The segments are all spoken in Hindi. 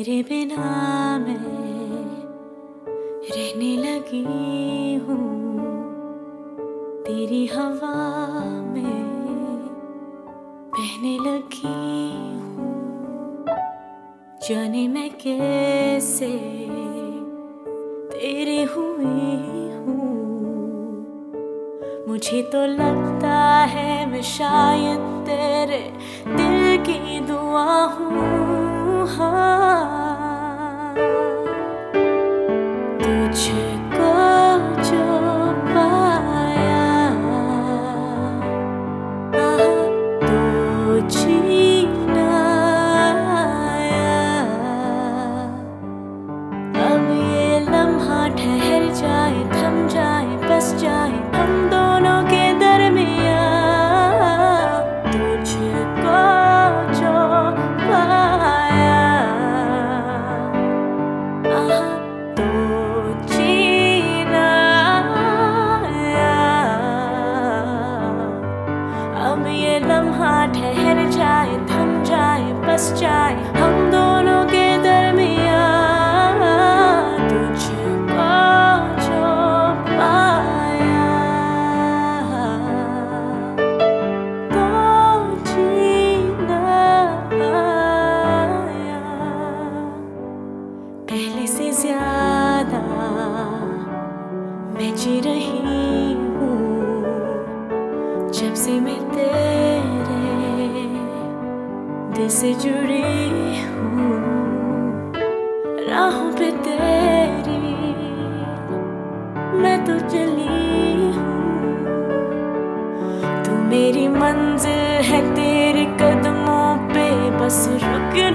मेरे बिना मैं रहने लगी हूँ। तेरी हवा में बहने लगी हूँ। जाने मैं कैसे तेरे हुई हूँ। मुझे तो लगता है मैं शायद तेरे दिल की दुआ हूँ। हाँ मैं जी रही हूँ जब से मैं तेरे दिल से जुड़ी हूँ, राहों पे तेरी मैं तो चली हूँ। तू मेरी मंजिल है, तेरे कदमों पे बस रुकने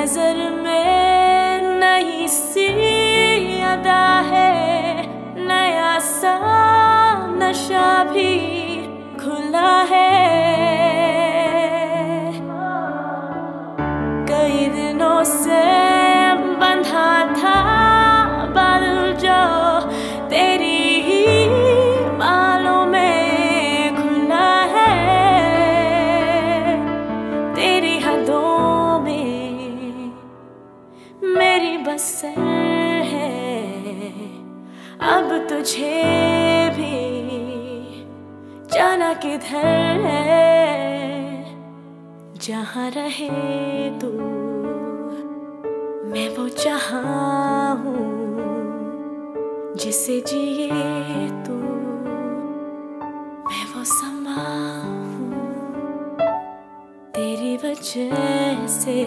नज़र में नहीं सी अदा। है। अब तुझे भी जाना किधर है। जहाँ रहे तू, मैं वो जहाँ हूँ, जिसे जिए तू, मैं वो समा हूँ। तेरी वजह से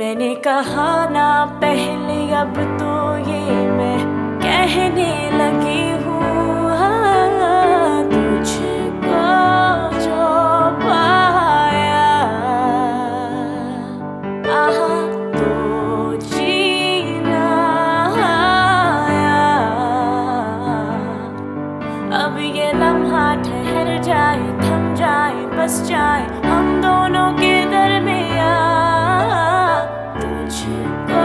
मैंने कहा ना पहले अब तो ये मैं कहने लगी हूँ। हाँ, तुझको जो पाया। तो जीना आया। अब ये लम्हा ठहर जाए थम जाए बस जाए हम दोनों के दरमियान